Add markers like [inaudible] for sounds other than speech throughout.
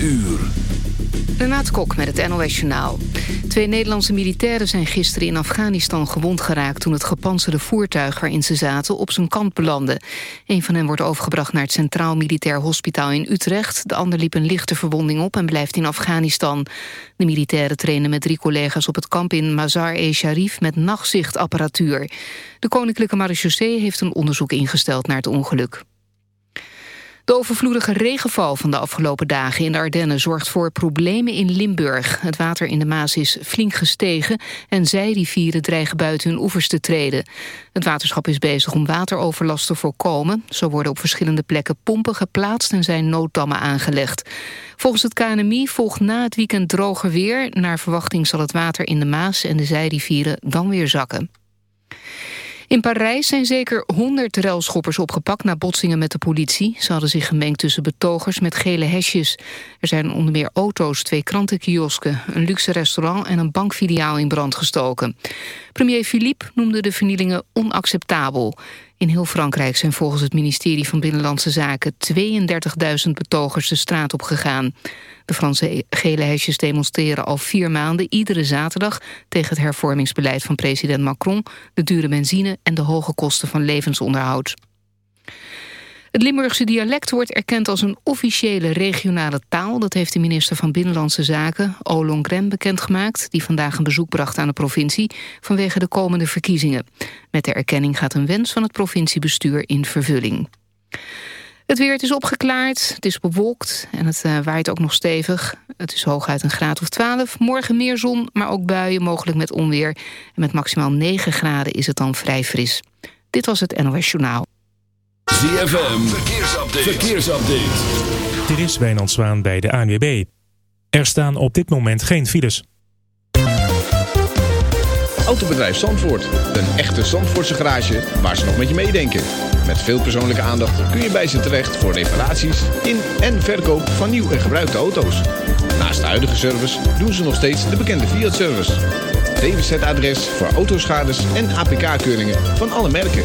uur. Renate Kok met het NOS Journaal. Twee Nederlandse militairen zijn gisteren in Afghanistan gewond geraakt... toen het gepantserde voertuig waarin ze zaten op zijn kant belandde. Een van hen wordt overgebracht naar het Centraal Militair Hospitaal in Utrecht. De ander liep een lichte verwonding op en blijft in Afghanistan. De militairen trainen met drie collega's op het kamp in Mazar-e-Sharif... met nachtzichtapparatuur. De Koninklijke Marechaussee heeft een onderzoek ingesteld naar het ongeluk. De overvloedige regenval van de afgelopen dagen in de Ardennen zorgt voor problemen in Limburg. Het water in de Maas is flink gestegen en zijrivieren dreigen buiten hun oevers te treden. Het waterschap is bezig om wateroverlast te voorkomen. Zo worden op verschillende plekken pompen geplaatst en zijn nooddammen aangelegd. Volgens het KNMI volgt na het weekend droger weer. Naar verwachting zal het water in de Maas en de zijrivieren dan weer zakken. In Parijs zijn zeker 100 relschoppers opgepakt na botsingen met de politie. Ze hadden zich gemengd tussen betogers met gele hesjes. Er zijn onder meer auto's, twee krantenkiosken, een luxe restaurant en een bankfiliaal in brand gestoken. Premier Philippe noemde de vernielingen onacceptabel. In heel Frankrijk zijn volgens het ministerie van Binnenlandse Zaken 32.000 betogers de straat op gegaan. De Franse gele hesjes demonstreren al vier maanden iedere zaterdag tegen het hervormingsbeleid van president Macron, de dure benzine en de hoge kosten van levensonderhoud. Het Limburgse dialect wordt erkend als een officiële regionale taal. Dat heeft de minister van Binnenlandse Zaken, Olongren, bekendgemaakt... die vandaag een bezoek bracht aan de provincie vanwege de komende verkiezingen. Met de erkenning gaat een wens van het provinciebestuur in vervulling. Het weer het is opgeklaard, het is bewolkt en het uh, waait ook nog stevig. Het is hooguit een graad of 12. Morgen meer zon, maar ook buien, mogelijk met onweer. En met maximaal 9 graden is het dan vrij fris. Dit was het NOS Journaal. ZFM, verkeersupdate. verkeersupdate. Dit is Wijnand Zwaan bij de ANWB. Er staan op dit moment geen files. Autobedrijf Zandvoort. Een echte Zandvoortse garage waar ze nog met je meedenken. Met veel persoonlijke aandacht kun je bij ze terecht voor reparaties in en verkoop van nieuw en gebruikte auto's. Naast de huidige service doen ze nog steeds de bekende Fiat-service. DWZ-adres voor autoschades en APK-keuringen van alle merken.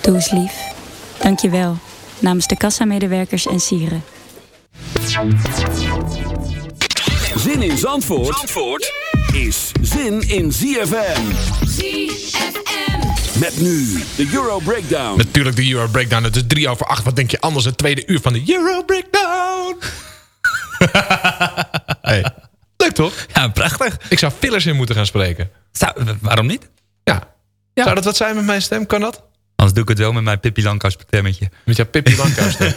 Doe eens lief. Dank je wel. Namens de kassamedewerkers en sieren. Zin in Zandvoort, Zandvoort is zin in ZFM. ZFM. Met nu de Euro Breakdown. Natuurlijk de Euro Breakdown. Het is drie over acht. Wat denk je anders? Het tweede uur van de Euro Breakdown. [laughs] hey. Leuk toch? Ja, prachtig. Ik zou fillers in moeten gaan spreken. Zou, waarom niet? Ja. Zou dat wat zijn met mijn stem? Kan dat? Anders doe ik het wel met mijn Pippi Langkous stemmetje. Met jouw Pippi stem.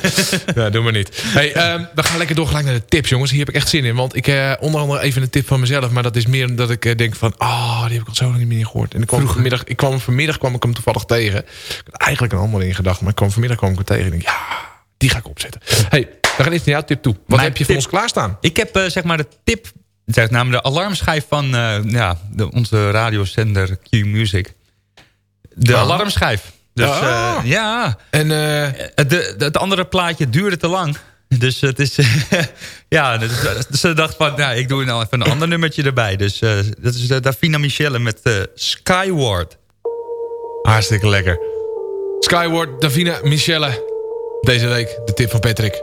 [laughs] ja, doe maar niet. Hey, ehm, we gaan lekker doorgelijk naar de tips, jongens. Hier heb ik echt zin in. Want ik eh, onder andere even een tip van mezelf. Maar dat is meer omdat ik eh, denk van... Oh, die heb ik al zo lang niet meer gehoord. En ik kwam vanmiddag, ik kwam vanmiddag kwam ik hem toevallig tegen. Ik had eigenlijk een ander in gedacht. Maar ik kwam vanmiddag kwam ik hem tegen. En ik denk, ja, die ga ik opzetten. Hey, we gaan eerst naar jouw tip toe. Wat Mijn heb je voor ons klaarstaan? Ik heb eh, zeg maar de tip, zeg, namelijk de alarmschijf van ja, de, onze radiozender Q-Music. De Ah. alarmschijf. Dus Ah. eh, ja, En eh, de, de, het andere plaatje duurde te lang. [laughs] Dus het is, [laughs] ja, dus, dus ze dacht van, ja, ik doe nou even een ander nummertje erbij. Dus eh, dat is uh, Davina Michelle met Skyward. hartstikke lekker. Skyward, Davina, Michelle. Deze week de tip van Patrick.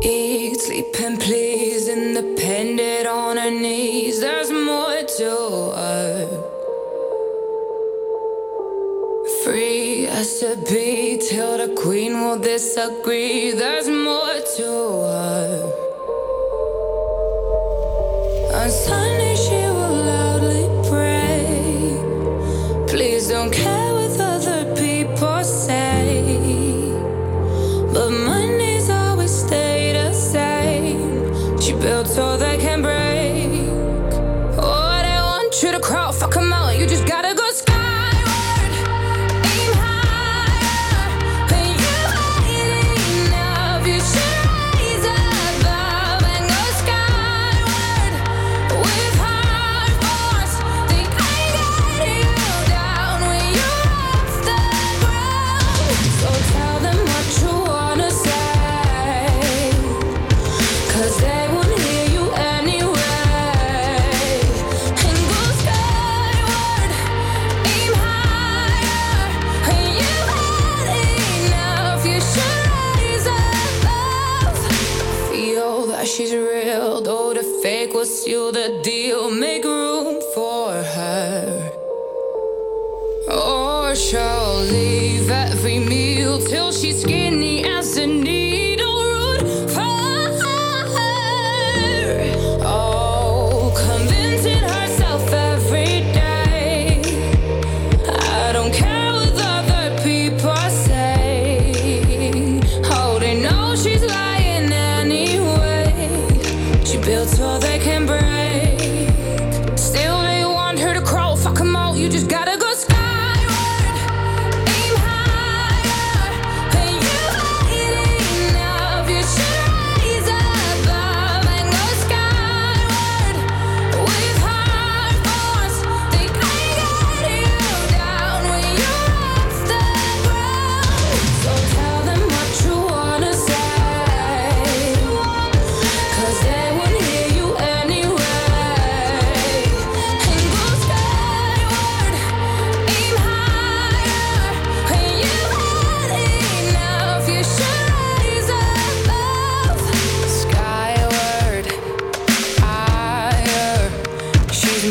Eat, sleep and please, independent on her knees. knees. There's more to Free as to be till the queen will disagree. There's more to her. On Sunday she will loudly pray. Please don't care what other people say. But Mondays always stay the same. She built all they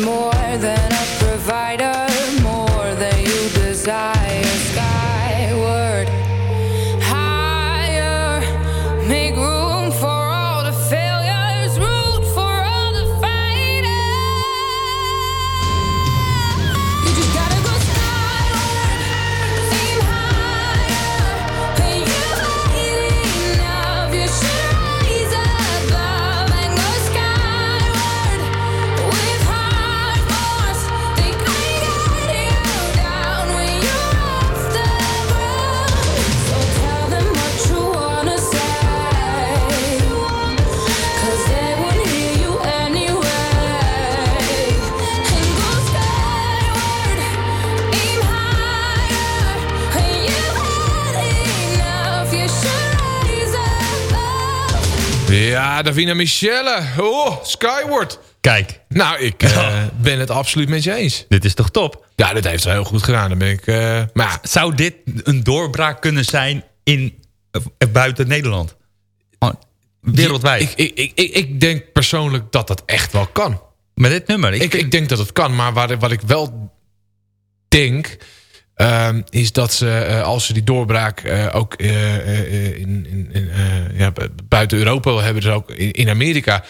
more Davina Michelle. Oh, Skyward. Kijk. Nou, ik eh, ben het absoluut met je eens. Dit is toch top? Ja, dit heeft ze heel goed gedaan. Dan ben ik... eh, maar Zou dit een doorbraak kunnen zijn in, eh, buiten Nederland? Gewoon Wereldwijd. Ik, ik, ik, ik, ik denk persoonlijk dat dat echt wel kan. Met dit nummer? Ik, ik, denk dat het kan, maar waar, wat ik wel denk... ehm, is dat ze, eh, als ze die doorbraak eh, ook eh, in, in, in, ja, bu- buiten Europa hebben... dus ook in, in Amerika...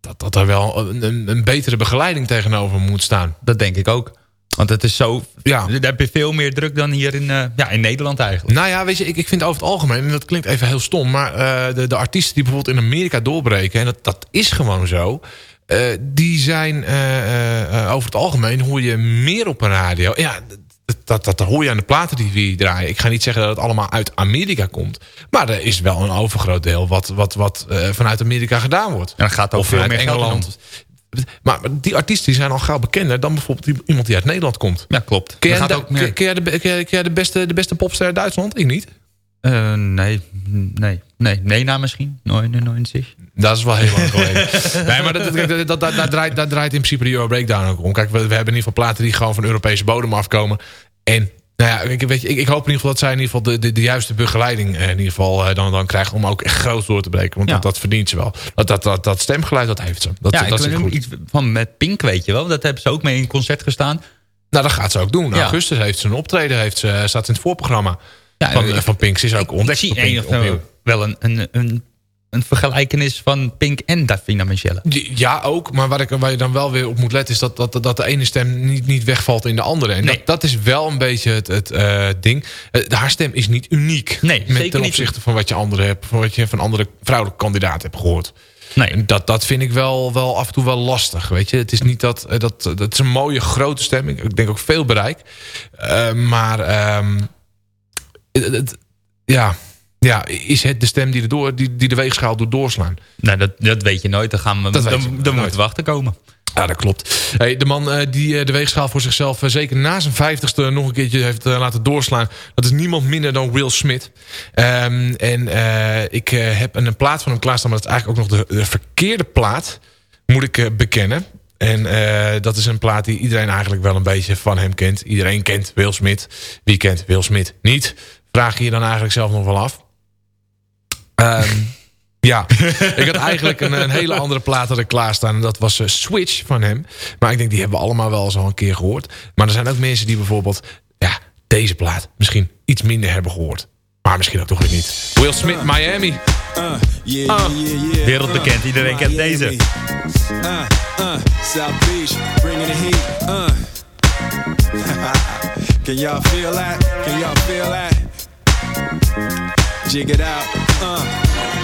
dat, dat er wel een, een, betere begeleiding tegenover moet staan. Dat denk ik ook. Want het is zo... Ja. Daar heb je veel meer druk dan hier in, ja, in Nederland eigenlijk. Nou ja, weet je, ik, ik vind over het algemeen... en dat klinkt even heel stom... maar de, de artiesten die bijvoorbeeld in Amerika doorbreken... en dat, dat is gewoon zo... die zijn over het algemeen... hoor je meer op een radio. Ja, dat, dat, dat hoor je aan de platen die we draaien. Ik ga niet zeggen dat het allemaal uit Amerika komt. Maar er is wel een overgroot deel... wat, wat, wat eh, vanuit Amerika gedaan wordt. En dan gaat ook of vanuit meer Engeland. Maar die artiesten die zijn al gauw bekender... dan bijvoorbeeld iemand die uit Nederland komt. Ja, klopt. Ken jij, ook meer- ken, ken jij de, ken jij- de, beste, de beste popster uit Duitsland? Ik niet. Eh, nee, nee, nee. Nena misschien? 99. Dat is wel heel lang geleden. [laughs] nee, maar dat, dat, dat, dat- daar, draait, daar draait in principe de Euro Breakdown ook om. Kijk, we, we hebben in ieder geval platen die gewoon van Europese bodem afkomen. En Nou ja, ik, weet je, ik, ik hoop in ieder geval dat zij in ieder geval de, de, de juiste begeleiding eh, in ieder geval eh, dan, dan krijgt om ook echt groot door te breken. Want Ja. dat, dat verdient ze wel. Dat, dat, dat, dat stemgeluid, dat heeft ze. Dat, ja, dat ik goed. iets van met Pink, weet je wel. Dat hebben ze ook mee in concert gestaan. Nou, dat gaat ze ook doen. Ja. augustus heeft ze een optreden, heeft ze, staat in het voorprogramma van, ik- eh, van Pink. Ze is ook Ik ontdekt zie een, wel een, een, een, een vergelijkenis van Pink en Davina Michelle. Ja, ook. Maar waar, ik, waar je dan wel weer op moet letten... is dat, dat, dat de ene stem niet, niet wegvalt in de andere. En dat, dat is wel een beetje het, het eh, ding. Eh, haar stem is niet uniek. Nee, met ten niet. opzichte van wat je, andere hebt, van wat je van andere vrouwelijke kandidaten hebt gehoord. Nee. En dat, dat vind ik wel, wel af en toe wel lastig. Weet je? Het is niet dat, eh, dat... Dat is een mooie grote stem. Ik denk ook veel bereik. Maar... ehm, het- het- ja... Ja, is het de stem die de, door, die, die de weegschaal doet doorslaan? Nou, dat, dat weet je nooit. Dan, gaan we, Dat dan, moet wachten komen. Ja, dat klopt. Hey, de man eh, die eh, de weegschaal voor zichzelf eh, zeker na zijn vijftigste nog een keertje heeft laten doorslaan. Dat is niemand minder dan Will Smith. Ehm, en ik heb een, een plaat van hem klaarstaan, maar dat is eigenlijk ook nog de, de verkeerde plaat. Moet ik bekennen. En dat is een plaat die iedereen eigenlijk wel een beetje van hem kent. Iedereen kent Will Smith. Wie kent Will Smith niet? Vraag je je dan eigenlijk zelf nog wel af. Ehm, ja, ik had eigenlijk een, een hele andere plaat had ik klaarstaan. En dat was eh, Switch van hem. Maar ik denk, die hebben we allemaal wel eens al een keer gehoord. Maar er zijn ook mensen die bijvoorbeeld ja, deze plaat misschien iets minder hebben gehoord. Maar misschien ook toch weer niet. Will Smith, Miami. Ah. Wereldbekend, iedereen kent deze. Uh, uh, South Beach, bringing the heat. Uh. [laughs] Can y'all feel that? Can y'all feel that? Jig it out. Uh.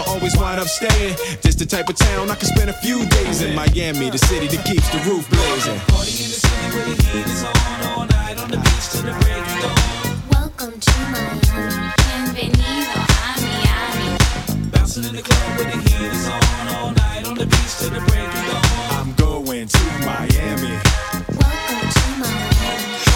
I always wind up staying. This the type of town I can spend a few days in. Miami, the city that keeps the roof blazing. Party in the city where the heat is on all night on the beach till the break of dawn. Welcome to Miami. Bienvenido a Miami. Bouncing in the club where the heat is on all night on the beach till the break of dawn. I'm going to Miami.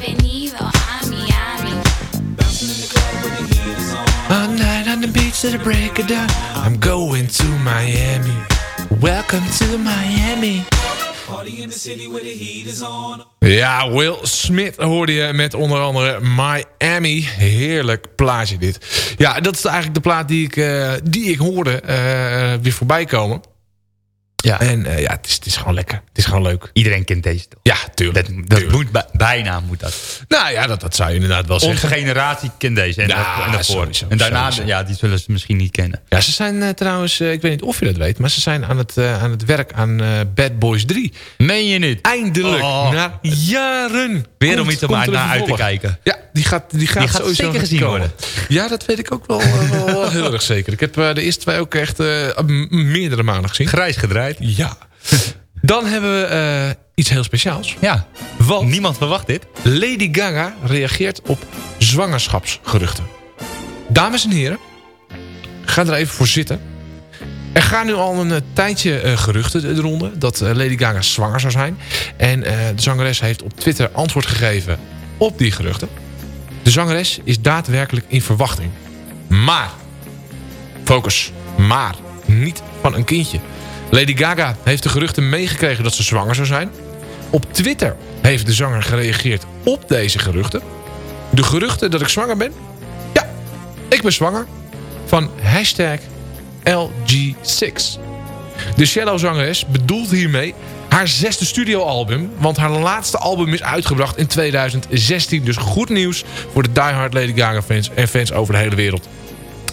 Bienvenido a Miami. All night on the beach till the break of dawn. I'm going to Miami. Welcome to Miami. Party in the city where the heat is on. Ja, Will Smith hoorde je met onder andere Miami. Heerlijk plaatje dit. Ja, dat is eigenlijk de plaat die ik, eh, die ik hoorde eh, weer voorbij komen. Ja. En eh, ja, het is, het is gewoon lekker. Het is gewoon leuk. Iedereen kent deze toch? Ja, tuurlijk. Dat, dat moet bij- bijna moet dat. Nou ja, dat, dat zou je inderdaad wel Onze zeggen. generatie kent deze en, Ja, dat- en daarvoor. sowieso, en daarna, sowieso. ja, die zullen ze misschien niet kennen. Ja, ze zijn eh, trouwens, eh, ik weet niet of je dat weet... maar ze zijn aan het, aan het werk aan Bad Boys 3. Meen je niet? Eindelijk, Oh. na jaren. Weer om iets om naar uit te kijken. Ja, die gaat, die gaat, Die gaat sowieso zeker gezien komen. worden. Ja, dat weet ik ook wel, wel, heel erg zeker. Ik heb de eerste twee ook echt meerdere maanden gezien. Grijs gedraaid. Ja. [laughs] Dan hebben we eh, iets heel speciaals. Ja, Want niemand verwacht dit. Lady Gaga reageert op zwangerschapsgeruchten. Dames en heren, ga er even voor zitten. Er gaan nu al een eh, tijdje eh, geruchten de ronde dat Lady Gaga zwanger zou zijn. En de zangeres heeft op Twitter antwoord gegeven op die geruchten. De zangeres is daadwerkelijk in verwachting. Maar, focus, maar, niet van een kindje. Lady Gaga heeft de geruchten meegekregen dat ze zwanger zou zijn. Op Twitter heeft de zanger gereageerd op deze geruchten. De geruchten dat ik zwanger ben? Ja, ik ben zwanger. Van hashtag LG6. De Shadow-zangeres bedoelt hiermee haar zesde studioalbum. Want haar laatste album is uitgebracht in 2016. Dus goed nieuws voor de diehard Lady Gaga fans en fans over de hele wereld.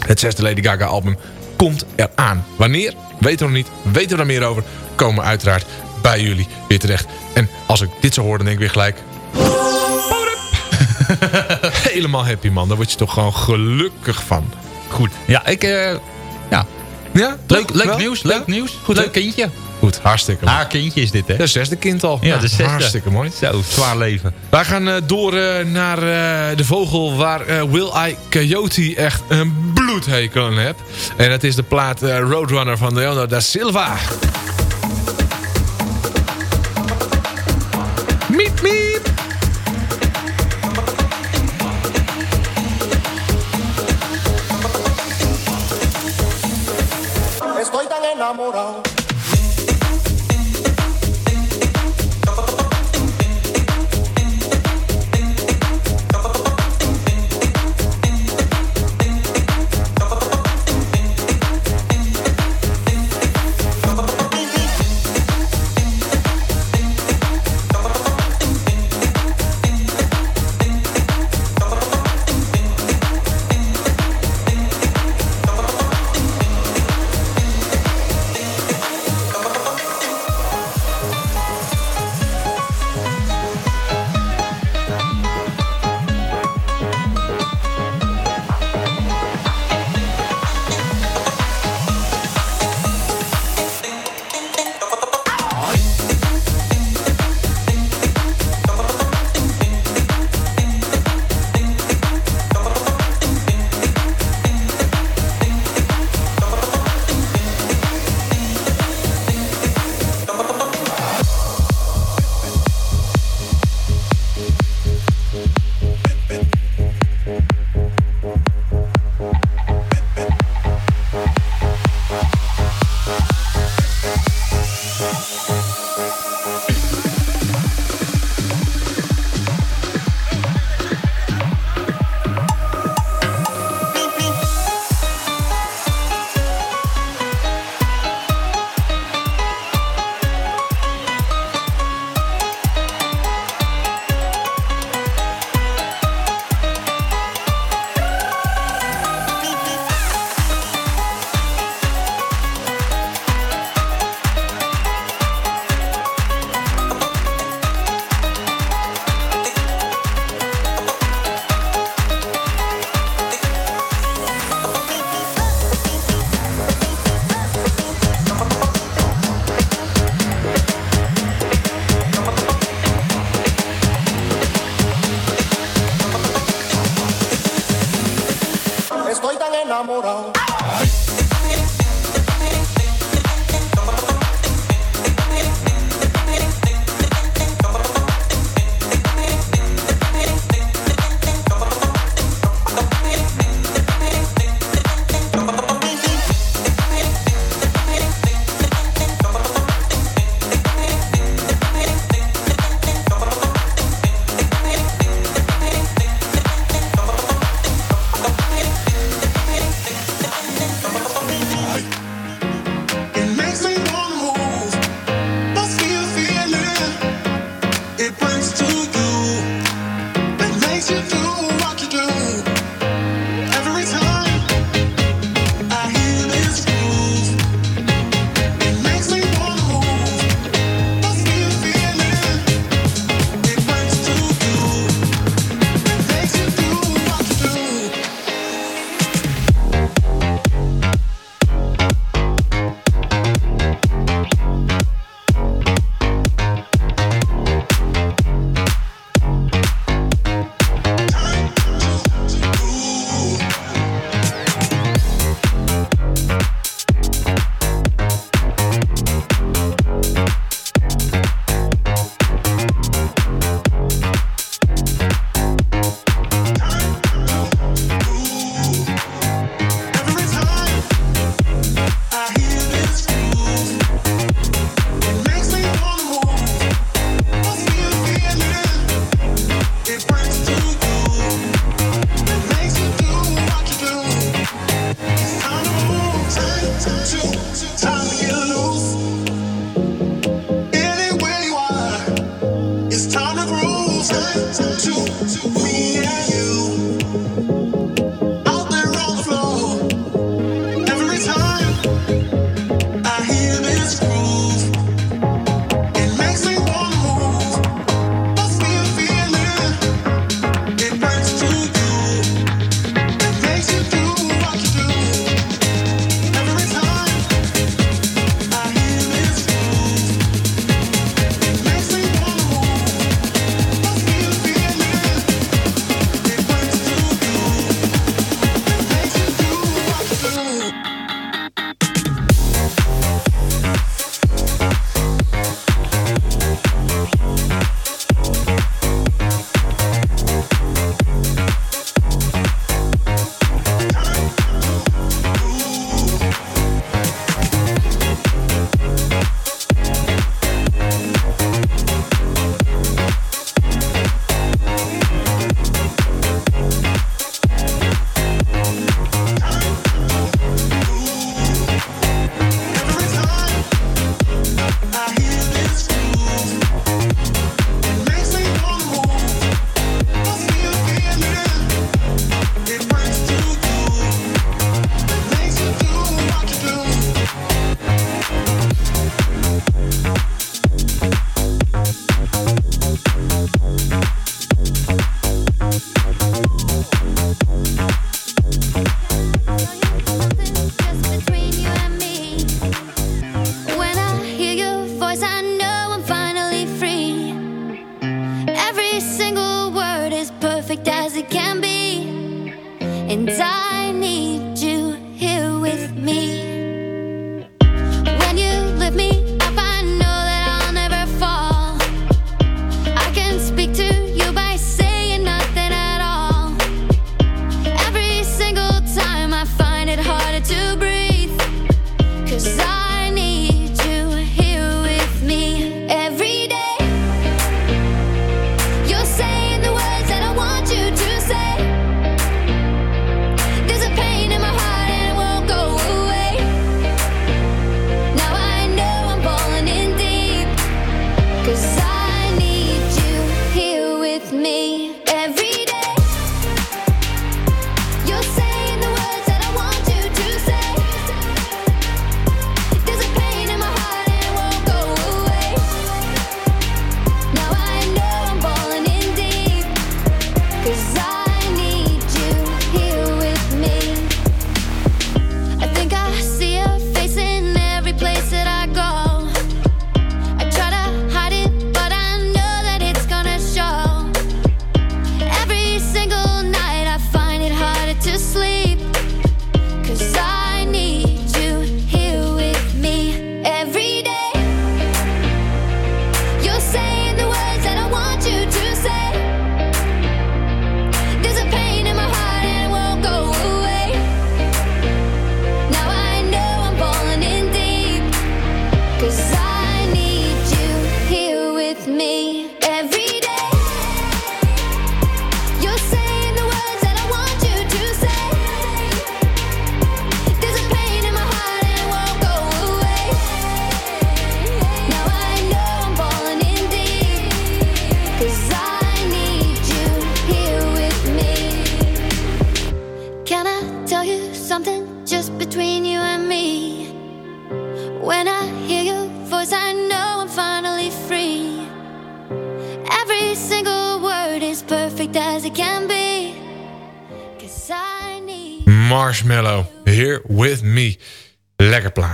Het zesde Lady Gaga album komt eraan. Wanneer? Weten we nog niet. Weten we daar meer over? Komen we uiteraard bij jullie weer terecht. En als ik dit zo hoor, dan denk ik weer gelijk... [laughs] Helemaal happy man. Daar word je toch gewoon gelukkig van. Goed. Ja, ik... eh, ja. Ja? Leuk, leuk nieuws, leuk Ja? nieuws. Goed, leuk kindje. Goed, hartstikke mooi. Haar kindje is dit, hè? De zesde kind al. Ja, de zesde. Hartstikke mooi. Zo, zwaar leven. Wij gaan eh, door eh, naar eh, de vogel waar Will I Coyote echt een bloedhekel aan heeft. En dat is de plaat Roadrunner van Leonardo da Silva.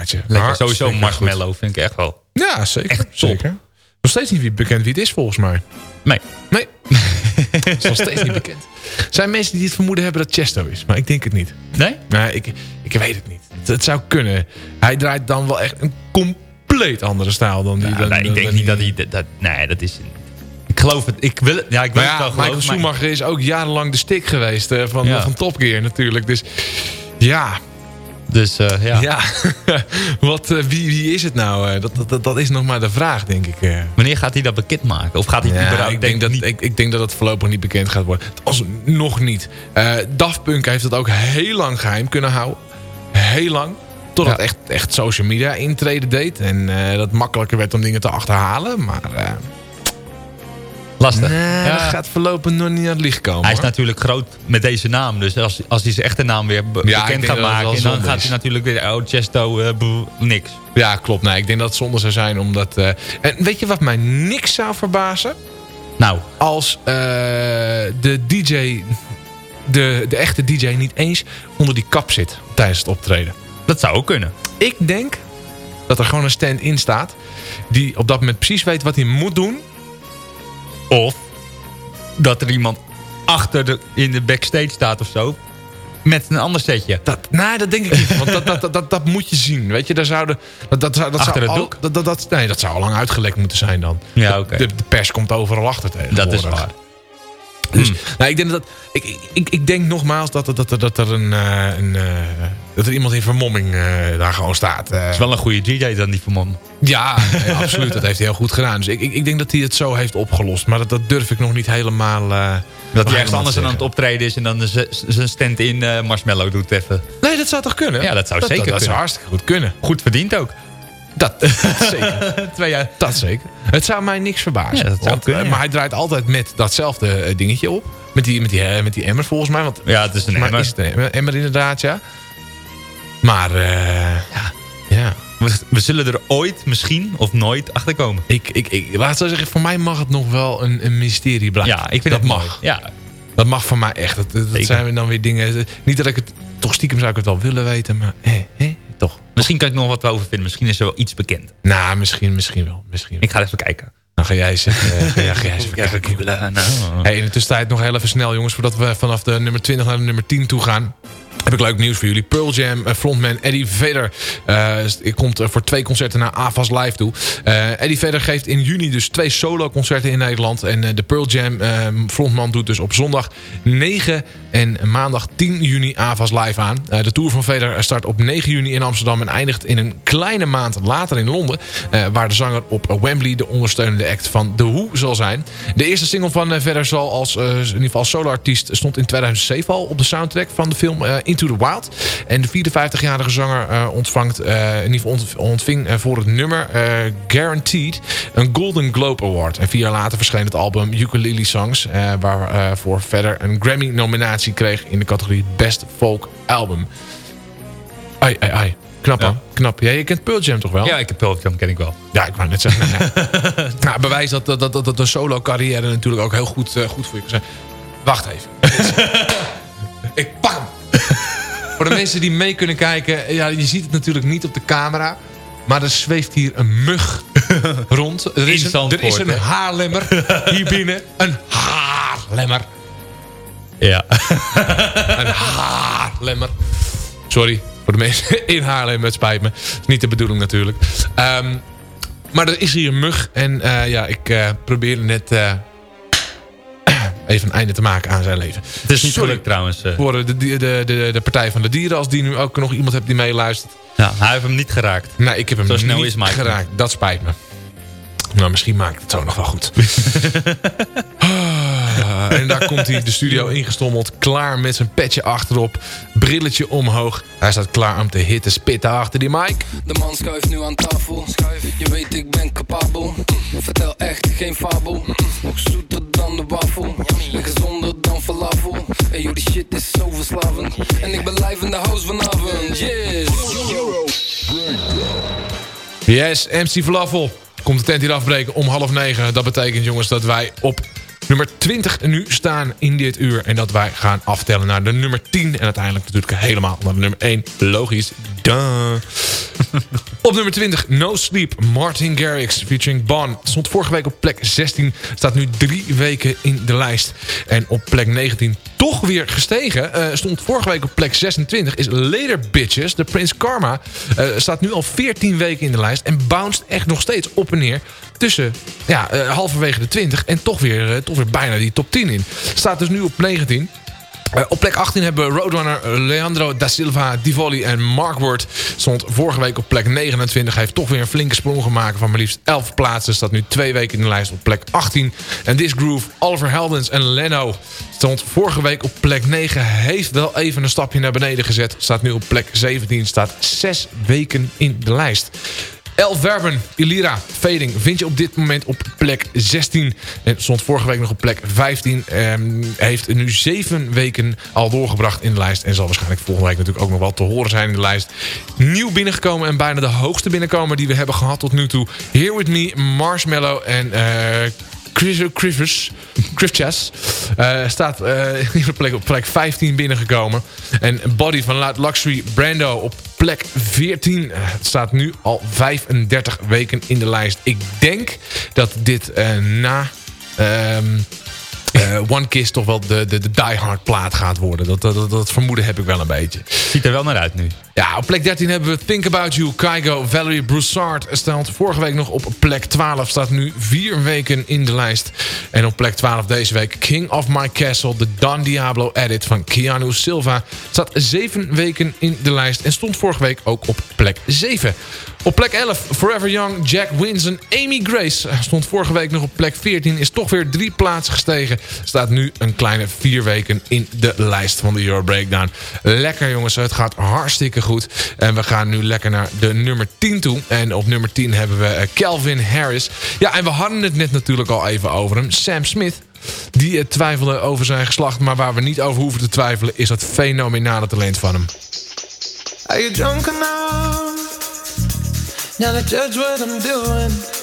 Plaatje. Lekker, sowieso goed. marshmallow vind ik echt wel. Ja, zeker. zeker. Nog steeds niet wie- bekend wie het is volgens mij. Nee. Nee. [laughs] is nog steeds niet bekend. Er zijn mensen die het vermoeden hebben dat Chesto is. Maar ik denk het niet. Nee? Nee, ik, ik weet het niet. Het, het zou kunnen. Hij draait dan wel echt een compleet andere stijl dan die. Ja, dan, nee, ik denk niet dat hij... Dat, dat- nee, dat is... Ik geloof het. Ik wil het. Ja, ik wil Maar het ja, wel Michael geloven. maar- Schumacher is ook jarenlang de stick geweest eh, van, Ja. van Top Gear natuurlijk. Dus ja, Dus eh, ja. ja. [laughs] Wat, eh, wie, wie is het nou? Eh, dat, dat- dat, dat is nog maar de vraag, denk ik. Wanneer gaat hij dat bekendmaken? Of gaat hij het Ja, überhaupt ik, denk dat, niet? ik, ik denk dat het voorlopig niet bekend gaat worden. Als nog niet. Eh Daft Punk heeft het ook heel lang geheim kunnen houden. Heel lang. Totdat echt, echt social media intreden deed. En dat makkelijker werd om dingen te achterhalen. Maar Lastig. nee, dat gaat voorlopig nog niet aan het licht komen. Hij is hoor. natuurlijk groot met deze naam. Dus als, als hij zijn echte naam weer be- Ja, ik bekend gaat maken... dan gaat hij natuurlijk weer... Oh, Chesto, eh, boe, niks. Ja, klopt. Nee, ik denk dat het zonde zou zijn. Omdat, eh, en weet je wat mij niks zou verbazen? Nou, Als eh, de DJ, de, de echte DJ niet eens onder die kap zit tijdens het optreden. dat zou ook kunnen. Ik denk dat er gewoon een stand-in staat. Die op dat moment precies weet wat hij moet doen. Of dat er iemand achter de, in de backstage staat of zo. Met een ander setje. Dat, nee, dat denk ik niet. Want dat, dat, dat, dat, dat moet je zien. Weet je, daar zouden, dat, dat, zou- dat Achter zou het doek? Dat, dat, dat, nee, dat zou al lang uitgelekt moeten zijn dan. Ja, De- oké. De, de pers komt overal achter tegenwoordig. Dat is waar. Dus Hmm. nou, ik, denk dat, ik, ik, ik denk nogmaals dat, dat, dat, dat, er, een, eh, een, eh, dat er iemand in vermomming eh, daar gewoon staat. eh. is wel een goede DJ dan die man. Ja, nee, [laughs] absoluut. Dat heeft hij heel goed gedaan. Dus ik, ik, ik denk dat hij het zo heeft opgelost. Maar dat, dat durf ik nog niet helemaal... eh, Dat hij ergens helemaal anders aan het optreden is en dan zijn stand-in marshmallow doet even. Nee, dat zou toch kunnen? Ja, dat zou zeker dat, dat kunnen. zou hartstikke goed kunnen. Goed verdiend ook. Dat, dat [laughs] zeker. Twee jaar. Dat zeker. Het zou mij niks verbazen. Ja, dat zou Want, kunnen, eh, ja. Maar hij draait altijd met datzelfde eh, dingetje op. Met die, met, die, eh, met die emmer volgens mij. Want, Ja, het is een emmer. is het een emmer, emmer inderdaad, ja. Maar eh, ja. ja. We, we zullen er ooit, misschien of nooit, achter komen. Ik, ik, ik, laat het zo zeggen, voor mij mag het nog wel een, een mysterie blijven. Ja, ik vind dat het mag. mooi. Ja, Dat mag van mij echt. Dat, dat zijn dan weer dingen. Niet dat ik het. Toch stiekem zou ik het wel willen weten, maar. Toch. Misschien kan ik nog wat over vinden. Misschien is er wel iets bekend. Nou, misschien, misschien wel. Misschien wel. Ik ga even kijken. Nou, ga jij even, eh, [laughs] ga jij, ga jij even kijken. Nou, Hey, in de tussentijd nog heel even snel, jongens. Voordat we vanaf de nummer 20 naar de nummer 10 toe gaan. Heb ik leuk nieuws voor jullie. Pearl Jam eh, frontman Eddie Vedder eh, komt eh, voor twee concerten naar AVAS Live toe. Eddie Vedder geeft in juni dus twee solo concerten in Nederland. En de Pearl Jam eh, frontman doet dus op zondag 9 en maandag 10 juni AVAS Live aan. De tour van Vedder start op 9 juni in Amsterdam en eindigt in een kleine maand later in Londen. waar de zanger op Wembley de ondersteunende act van The Who zal zijn. De eerste single van Vedder zal als in ieder geval solo-artiest stond in 2007 al op de soundtrack van de film Into the Wild. En de 54-jarige zanger eh, ontvangt, eh, in ieder geval ont- ontving eh, voor het nummer Guaranteed een Golden Globe Award. En vier jaar later verscheen het album Ukulele Songs, waarvoor Vedder een Grammy-nominatie kreeg in de categorie Best Folk Album. Ai, ai, ai. Knap, Ja. Knap. Ja, je kent Pearl Jam toch wel? Ja, ik heb Pearl Jam, ken ik wel. Ja, ik wou net zeggen. nee. [laughs] nou, bewijs dat, dat, dat, dat een solo carrière natuurlijk ook heel goed, goed voor je kan zijn. Wacht even. [laughs] ik pak hem. Voor de mensen die mee kunnen kijken. Ja, je ziet het natuurlijk niet op de camera. Maar er zweeft hier een mug [laughs] rond. Er is, een, er is een haarlemmer hier binnen. Een haarlemmer. Ja. Een haarlemmer. Sorry voor de mensen [laughs] in Haarlem. Het spijt me. Is niet de bedoeling natuurlijk. Ehm, maar er is hier een mug. En eh, ja, ik eh probeer net eh, even een einde te maken aan zijn leven. Het is niet Sorry gelukt trouwens. eh. Voor de, de, de, de, Partij van de Dieren. Als die nu ook nog iemand hebt die meeluistert. Ja, hij heeft hem niet geraakt. Nee, ik heb hem Zo snel niet is Mike geraakt. Dat spijt me. Nou, misschien maak ik het zo nog wel goed. [laughs] Uh, en daar komt hij de studio ingestommeld. Klaar met zijn petje achterop. Brilletje omhoog. Hij staat klaar om te hitten spitten achter die mic. De man schuift nu aan tafel. Je weet ik ben capabel. Vertel echt geen fabel. Nog zoeter dan de wafel. En gezonder dan falafel. En joh, die shit is zo verslavend. En ik ben live in de house vanavond. Yes. Yes, MC Falafel. Komt de tent hier afbreken om half negen. Dat betekent jongens dat wij op nummer 20 nu staan in dit uur. En dat wij gaan aftellen naar de nummer 10. En uiteindelijk natuurlijk helemaal naar de nummer 1. Logisch. [laughs] Op nummer 20 No Sleep. Martin Garrix featuring Bon. Stond vorige week op plek 16. Staat nu drie weken in de lijst. En op plek 19 toch weer gestegen. Uh, stond vorige week op plek 26. Is Later Bitches. De Prince Karma. Uh, staat nu al 14 weken in de lijst. En bounced echt nog steeds op en neer. Tussen ja, uh, halverwege de 20. En toch weer, toch weer bijna die top 10 in. Staat dus nu op 19. Uh, op plek 18 hebben Roadrunner Leandro da Silva, Divoli en Mark. Stond vorige week op plek 29. Hij heeft toch weer een flinke sprong gemaakt van maar liefst 11 plaatsen. Staat nu twee weken in de lijst op plek 18. En This Groove, Oliver Heldens en Leno. Stond vorige week op plek 9. Heeft wel even een stapje naar beneden gezet. Staat nu op plek 17. Staat 6 weken in de lijst. Elf Verben, Ilira, Fading vind je op dit moment op plek 16. En stond vorige week nog op plek 15. Um, heeft nu 7 weken al doorgebracht in de lijst. En zal waarschijnlijk volgende week natuurlijk ook nog wel te horen zijn in de lijst. Nieuw binnengekomen en bijna de hoogste binnenkomer die we hebben gehad tot nu toe. Here With Me, Marshmallow en... Uh, Crivers, Crivchas, uh, staat uh, op, plek, op plek 15 binnengekomen. En Body van Luxury Brando op plek 14. Uh, het staat nu al 35 weken in de lijst. Ik denk dat dit uh, na... Um, uh, One Kiss toch wel de, de, de Die Hard plaat gaat worden. Dat, dat, dat, vermoeden heb ik wel een beetje. Ziet er wel naar uit nu. Ja, op plek 13 hebben we Think About You, Kygo, Valerie Broussard. Stelt vorige week nog op plek 12. Staat nu vier weken in de lijst. En op plek 12 deze week King of My Castle. De Don Diablo edit van Keanu Silva. Staat zeven weken in de lijst. En stond vorige week ook op plek 7. Op plek 11 Forever Young, Jack Winson, Amy Grace. Stond vorige week nog op plek 14. Is toch weer drie plaatsen gestegen. Staat nu een kleine vier weken in de lijst van de Euro Breakdown. Lekker jongens, het gaat hartstikke goed. En we gaan nu lekker naar de nummer 10 toe. En op nummer 10 hebben we Calvin Harris. Ja, en we hadden het net natuurlijk al even over hem. Sam Smith. Die twijfelde over zijn geslacht. Maar waar we niet over hoeven te twijfelen... is dat fenomenale talent van hem. Are you drunk enough? Now to judge what I'm doing.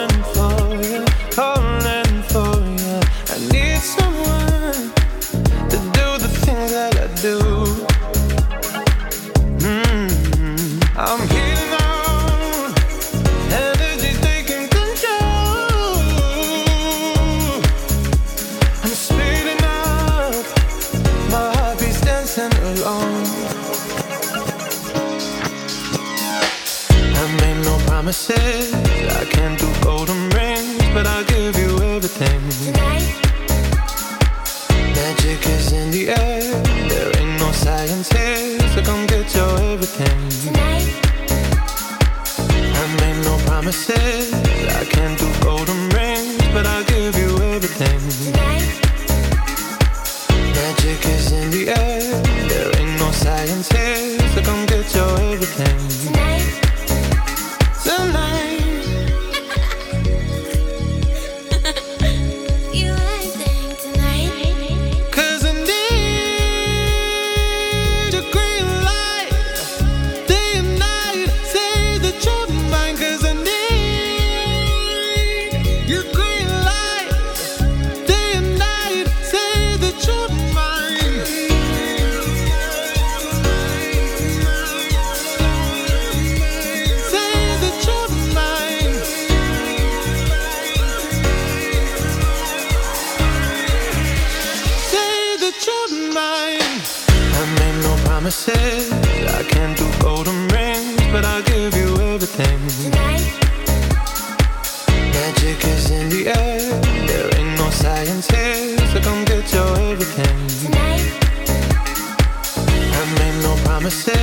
everything. Tonight. I made no promises.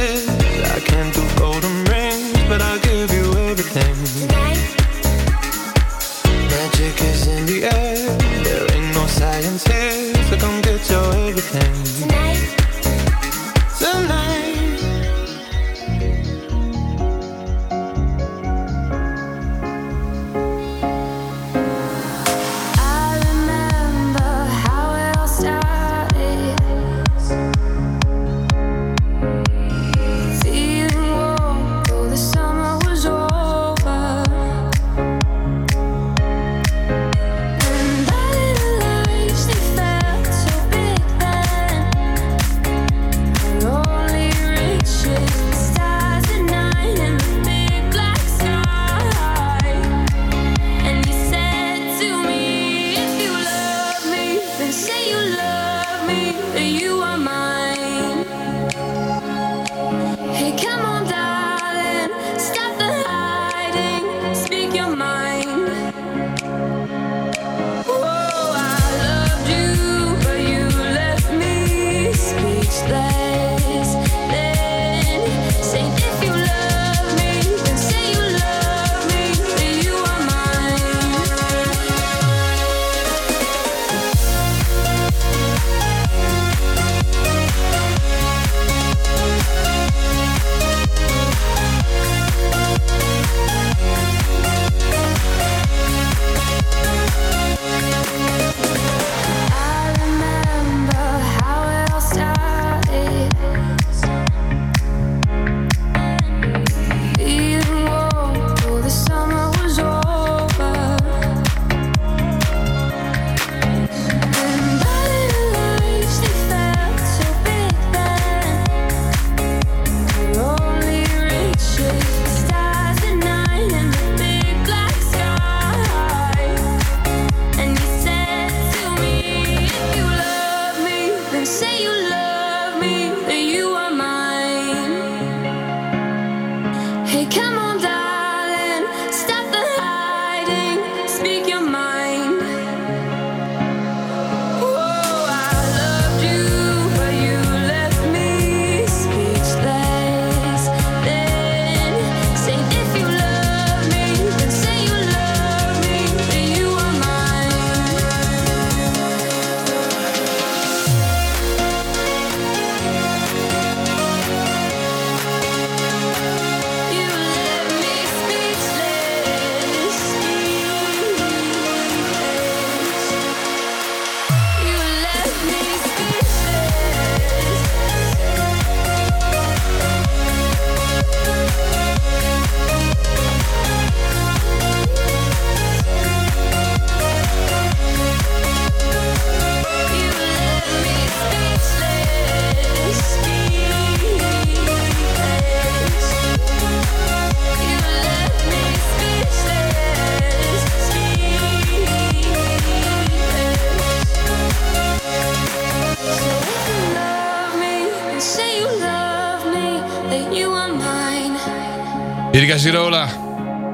Erika Sirola.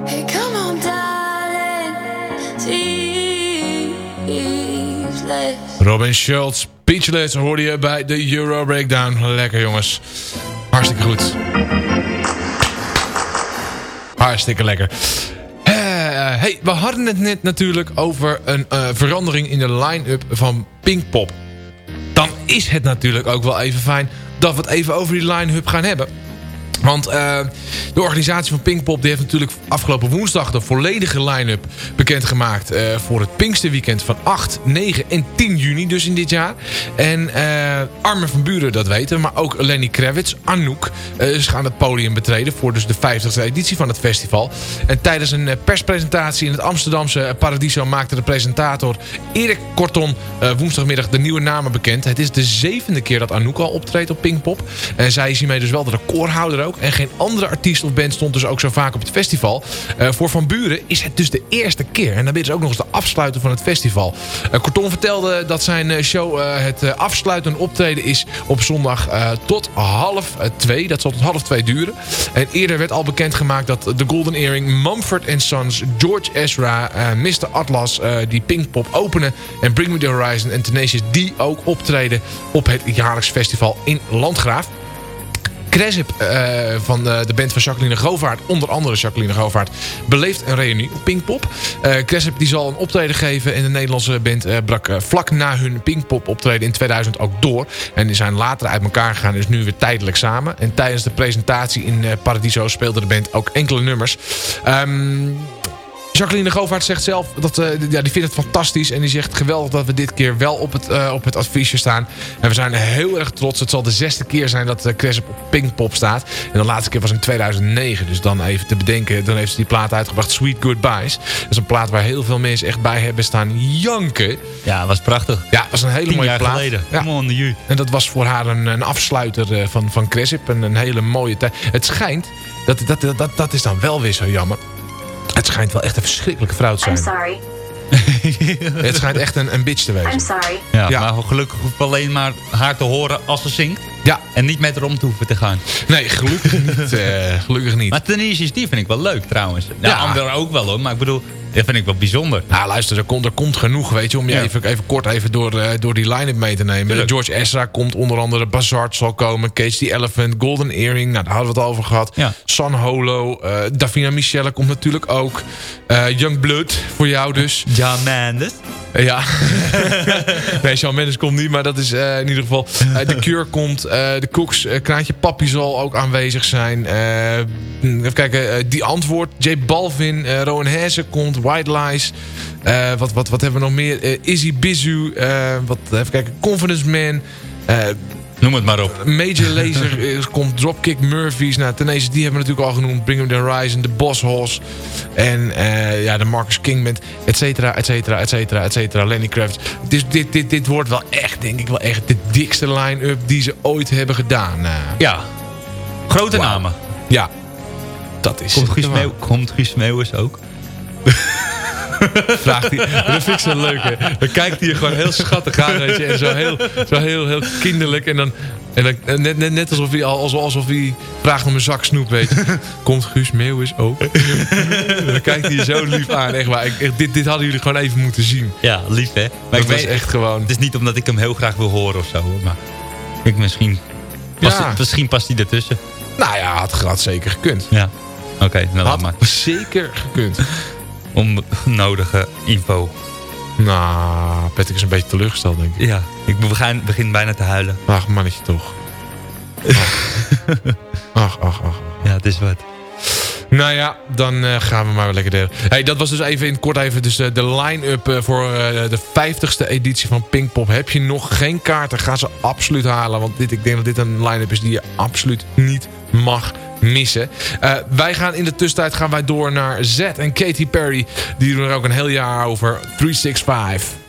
Hey, come on, darling. Robin Schultz, Speechless hoorde je bij de Euro Breakdown. Lekker jongens. Hartstikke goed. Hartstikke lekker. Eh, hey, we hadden het net natuurlijk over een eh, verandering in de line-up van Pinkpop. Dan is het natuurlijk ook wel even fijn dat we het even over die line-up gaan hebben. Want eh, de organisatie van Pinkpop die heeft natuurlijk afgelopen woensdag de volledige line-up bekendgemaakt eh, voor het Pinksterweekend van 8, 9 en 10 juni dus in dit jaar. En eh Armin van Buren dat weten, maar ook Lenny Kravitz, Anouk, ze gaan het podium betreden voor dus de 50e editie van het festival. En tijdens een perspresentatie in het Amsterdamse Paradiso maakte de presentator Erik Korton woensdagmiddag de nieuwe namen bekend. Het is de zevende keer dat Anouk al optreedt op Pinkpop. En zij is hiermee dus wel de recordhouder ook. En geen andere artiest of band stond dus ook zo vaak op het festival. Eh, voor Van Buren is het dus de eerste keer. En dan is ook nog eens de afsluiter van het festival. Uh, Kortom vertelde dat zijn eh, show uh, het afsluitende optreden is op zondag tot half twee. Dat zal tot half twee duren. En eerder werd al bekendgemaakt dat de Golden Earring, Mumford Sons, George Ezra, Mr. Atlas die Pinkpop openen. En Bring Me The Horizon en Tenacious D ook optreden op het jaarlijks festival in Landgraaf. Cresip uh, van de, band van Jacqueline Govaert, onder andere Jacqueline Govaert, beleeft een reunie op Pinkpop. Cresip die zal een optreden geven en de Nederlandse band uh, brak vlak na hun Pinkpop optreden in 2000 ook door. En die zijn later uit elkaar gegaan is nu weer tijdelijk samen. En tijdens de presentatie in Paradiso speelde de band ook enkele nummers. Um, Jacqueline Govaert zegt zelf dat uh, ja, die vindt het fantastisch. En die zegt geweldig dat we dit keer wel op het, uh, op het adviesje staan. En we zijn heel erg trots. Het zal de zesde keer zijn dat uh, Cresp op Pinkpop staat. En de laatste keer was in 2009. Dus dan even te bedenken. Dan heeft ze die plaat uitgebracht. Sweet Goodbyes. Dat is een plaat waar heel veel mensen echt bij hebben staan janken. Ja, was prachtig. Ja, was een hele Tien mooie jaar plaat. geleden. Ja. Come on, you. En dat was voor haar een, een afsluiter van, van Cresip. Een, een hele mooie tijd. Het schijnt, dat, dat, dat, dat, dat is dan wel weer zo jammer. Het schijnt wel echt een verschrikkelijke vrouw te zijn. I'm sorry. [laughs] Het schijnt echt een, een bitch te wezen. I'm sorry. Ja, Ja. maar gelukkig hoeft alleen maar haar te horen als ze zingt. Ja. En niet met haar om te hoeven te gaan. Nee, gelukkig niet. [laughs] eh, gelukkig niet. Maar Tenacious die vind ik wel leuk trouwens. Ja, Ja. anderen ook wel hoor. Maar ik bedoel, dat vind ik wel bijzonder. Nou, luister, er komt, er komt genoeg, weet je, om je Ja. even, even kort even door, eh, door die line-up mee te nemen. Tuurlijk. George Ezra komt onder andere, Bazard zal komen, Cage the Elephant, Golden Earring, nou, daar hadden we het over gehad. Ja. San Holo, eh, Davina Michelle komt natuurlijk ook. Eh Young Blood, voor jou dus. Ja, Mendes. Ja. [laughs] nee, Shawn Mendes komt niet, maar dat is eh, in ieder geval... eh, de Cure komt, eh, de Cooks, Kraantje Papi zal ook aanwezig zijn. Eh, even kijken, Die Antwoord, J Balvin, Rowan Hesse komt, White Lies. Wat, wat, wat hebben we nog meer? Izzy Bizu, wat, even kijken, Confidence Man... Noem het maar op. Major Laser [laughs] komt Dropkick Murphys. Nou, Tenacious, die hebben we natuurlijk al genoemd. Bring 'em the Horizon, de Boss Hoss. En eh, ja, de Marcus King Band, et cetera, et cetera, et cetera, et cetera. Lenny Kravitz. Dus dit, dit, dit wordt wel echt, denk ik wel echt de dikste line-up die ze ooit hebben gedaan. eh. Ja. Grote namen. ja, dat is... Komt Guus, Meeuw, komt Guus Meeuwis ook? [laughs] Vraagt hij. Dat vind ik zo leuk, hè. Dan kijkt hij er gewoon heel schattig aan, weet je. En zo heel, zo heel, heel kinderlijk. En dan, en dan net, net, net alsof hij, alsof, alsof hij vraagt om een zak snoep, weet je. Komt Guus Meeuwis ook? dan kijkt hij je zo lief aan. Echt waar. Ik- echt, dit, dit hadden jullie gewoon even moeten zien. Ja, lief hè. Maar Dat ik was echt gewoon... Het is niet omdat ik hem heel graag wil horen of zo. hoor, Maar ik misschien, past, Ja. misschien past hij ertussen. Nou ja, had, had zeker gekund. Ja. Oké, nou laat Had maar. zeker gekund. Onnodige info. Nou, Patrick is een beetje teleurgesteld, denk ik. Ja, ik begin, begin bijna te huilen. Ach, mannetje toch. [laughs] Ach, ach, ach. ach. Ja, het is wat. Nou ja, dan eh, gaan we maar lekker delen. Hey, dat was dus even in het kort even dus, eh, de line-up eh, voor de 50ste editie van Pinkpop. Heb je nog geen kaarten, ga ze absoluut halen. Want dit, ik denk dat dit een line-up is die je absoluut niet mag missen. Wij gaan in de tussentijd gaan wij door naar Z en Katy Perry. Die doen er ook een heel jaar over. 365.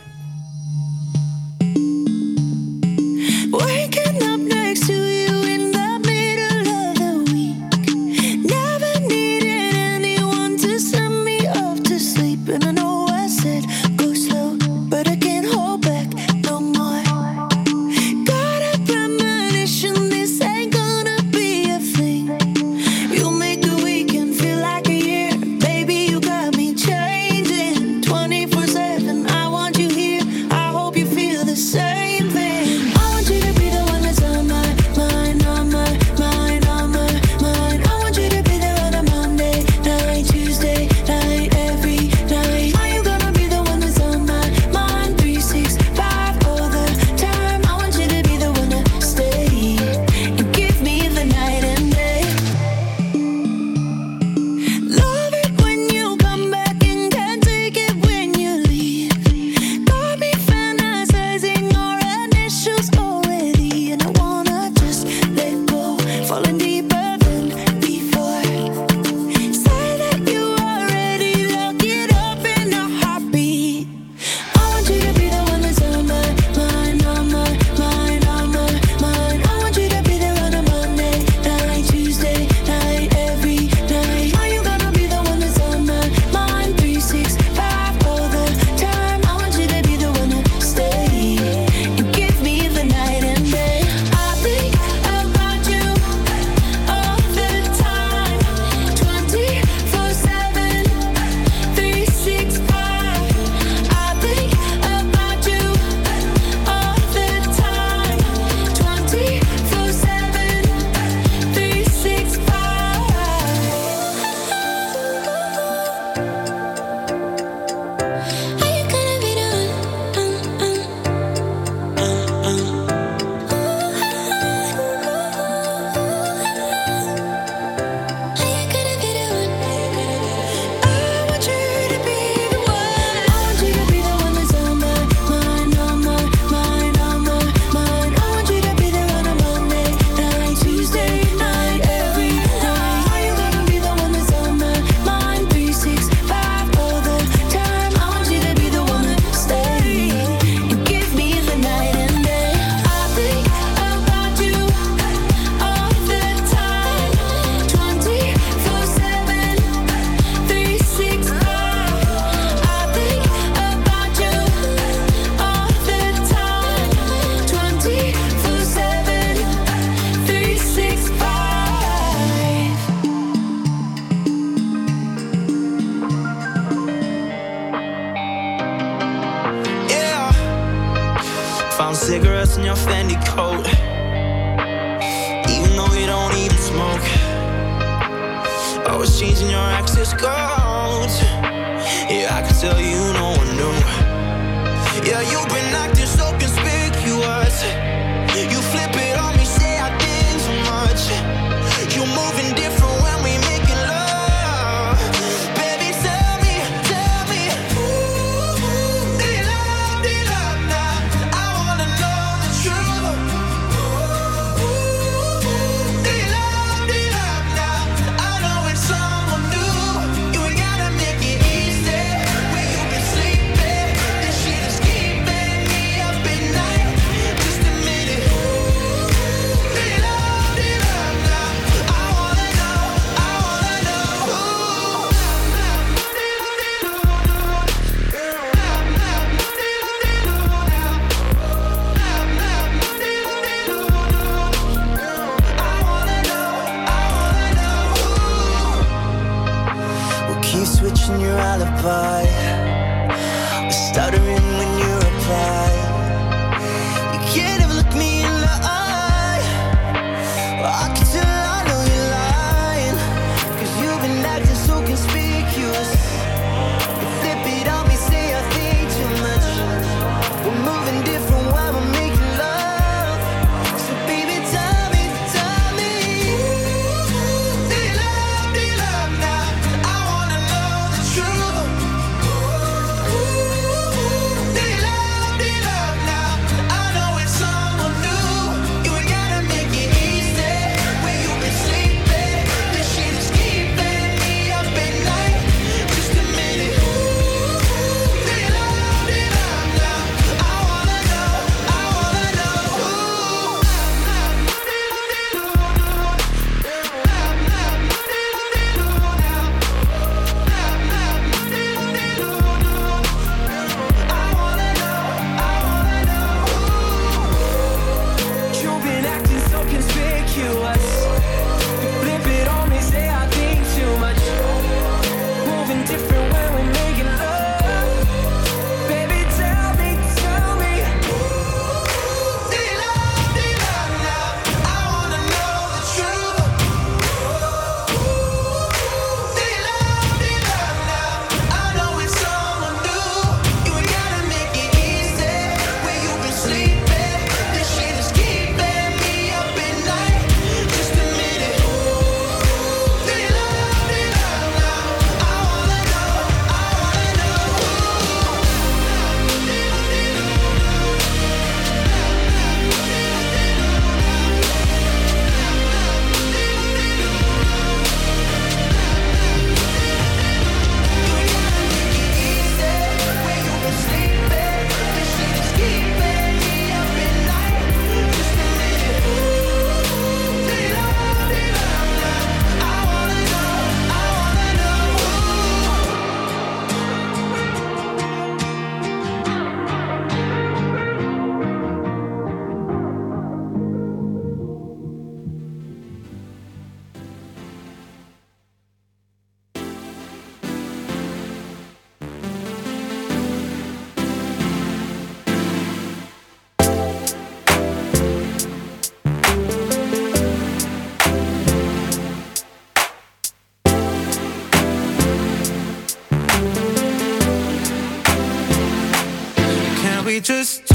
cigarettes in your Fendi coat. Even though you don't even smoke. Always changing your access codes. Yeah, I can tell you no one knew. Yeah, you've been acting just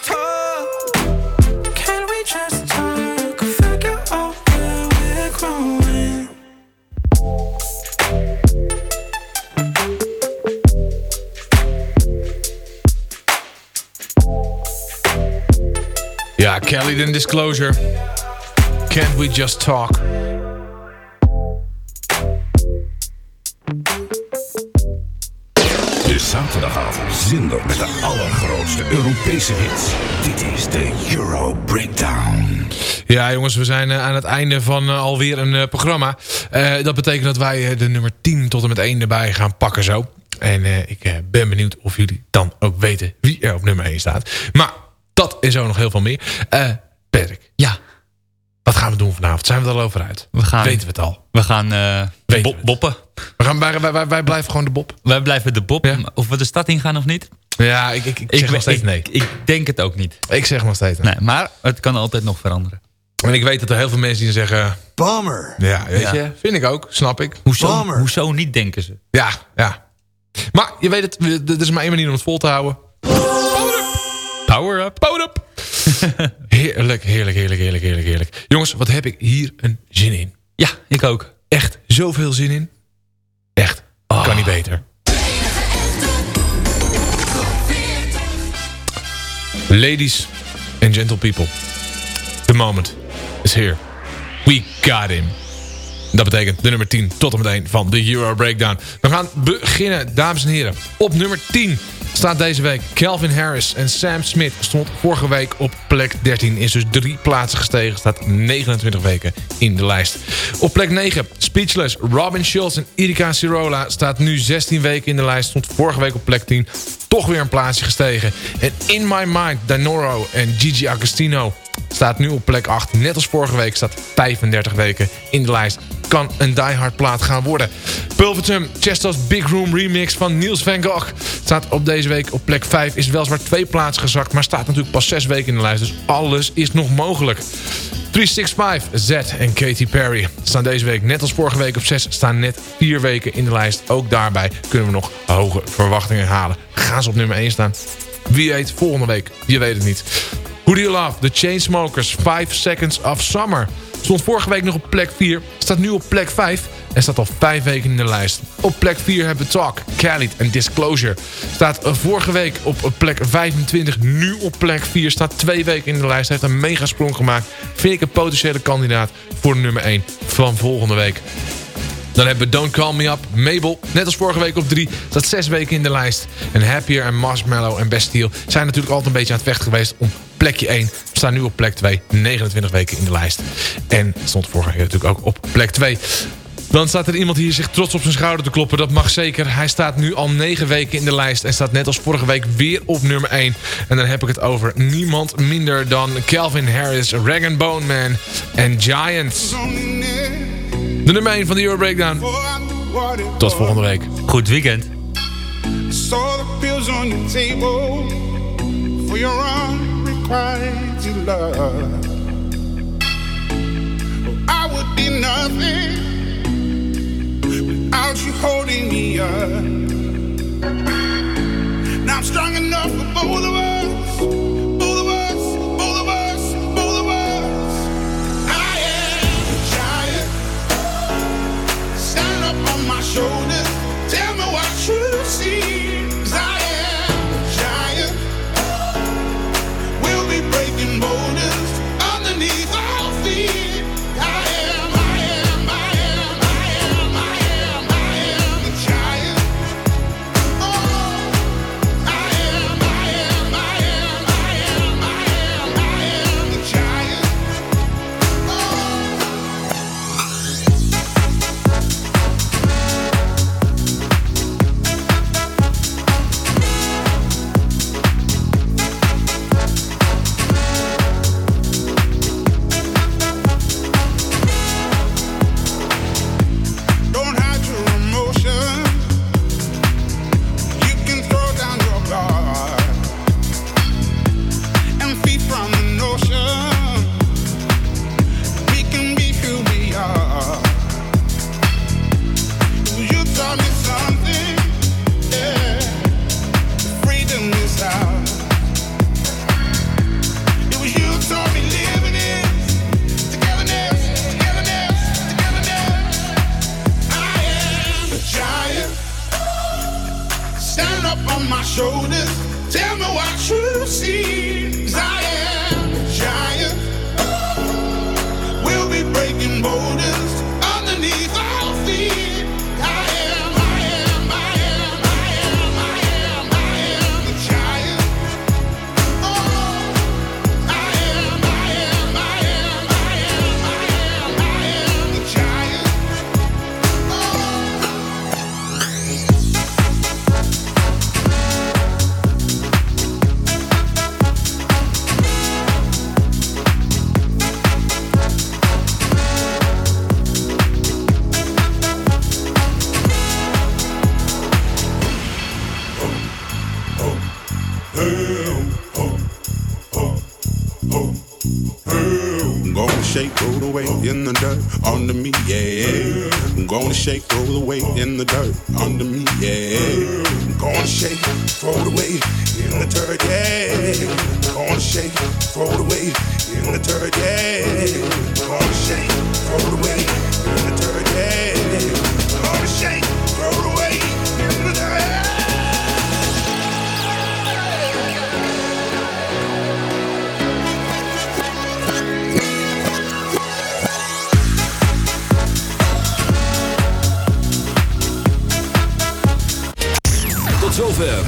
Disclosure. Can't we just talk? De zaterdagavond zinder met de allergrootste Europese hits. Dit is de Euro Breakdown. Ja, jongens, we zijn eh, aan het einde van eh, alweer een eh, programma. Dat betekent dat wij de nummer 10 tot en met 1 erbij gaan pakken zo. En ik ben benieuwd of jullie dan ook weten wie er op nummer 1 staat. Maar dat en zo nog heel veel meer. Perk. Ja. Wat gaan we doen vanavond? Zijn we er al over uit? We gaan, Weten we het al? We gaan eh, bo- boppen. We gaan, wij, wij, blijven gewoon de Bob. Wij blijven de Bob. Of we de stad ingaan of niet? Ja, ik, ik, ik zeg nog steeds ik- nee. Ik, ik denk het ook niet. Ik zeg nog steeds nee. Nee, maar het kan altijd nog veranderen. En ik weet dat er heel veel mensen die zeggen... Bummer. Ja, weet Ja. je. Vind ik ook. Snap ik. Hoezo, hoezo niet, denken ze? Ja, ja. Maar je weet het. Er is maar één manier om het vol te houden. Power up. Power up. [laughs] heerlijk, heerlijk, heerlijk, heerlijk, heerlijk, heerlijk. Jongens, wat heb ik hier een zin in. Ja, ik ook. Echt zoveel zin in. Echt. Kan niet beter. Ladies and gentle people. The moment is here. We got him. Dat betekent de nummer 10 tot en met 1 van de Euro Breakdown. We gaan beginnen, dames en heren. Op nummer 10 staat deze week Calvin Harris en Sam Smith. Stond vorige week op plek 13. Is dus drie plaatsen gestegen. Staat 29 weken in de lijst. Op plek 9 Speechless. Robin Schulz en Erika Cirola staat nu 16 weken in de lijst. Stond vorige week op plek 10. Toch weer een plaatsje gestegen. En In My Mind, Danoro en Gigi Agostino staat nu op plek 8. Net als vorige week staat 35 weken in de lijst. Kan een diehard plaat gaan worden. Pulvertum, Chesto's Big Room remix van Niels van Gogh. Staat op deze week op plek 5. Is weliswaar twee plaatsen gezakt. Maar staat natuurlijk pas 6 weken in de lijst. Dus alles is nog mogelijk. 365, Z en Katy Perry staan deze week net als vorige week op 6. Staan net 4 weken in de lijst. Ook daarbij kunnen we nog hoge verwachtingen halen. Gaan ze op nummer 1 staan? Wie weet volgende week? Je weet het niet. Who Do You Love? The Chainsmokers, 5 Seconds of Summer. Stond vorige week nog op plek 4. Staat nu op plek 5. En staat al 5 weken in de lijst. Op plek 4 hebben we Talk, Khalid en Disclosure. Staat eh, vorige week op plek 25. Nu op plek 4. Staat 2 weken in de lijst. Heeft een mega sprong gemaakt. Vind ik een potentiële kandidaat voor nummer 1 van volgende week. Dan hebben we Don't Call Me Up, Mabel. Net als vorige week op 3. Staat 6 weken in de lijst. En Happier en Marshmallow en Bastille zijn natuurlijk altijd een beetje aan het vechten geweest om plekje 1. Staan nu op plek 2. 29 weken in de lijst. En stond vorige week natuurlijk ook op plek 2. Dan staat er iemand hier zich trots op zijn schouder te kloppen. Dat mag zeker. Hij staat nu al 9 weken in de lijst. En staat net als vorige week weer op nummer 1. En dan heb ik het over niemand minder dan Calvin Harris, Rag Bone Man en Giants. De nummer 1 van de Euro Breakdown. Tot volgende week. Goed weekend. Saw the pills on your table for your unrequited love. I would be nothing without you holding me up. Now I'm strong enough for both of us. Shoulders.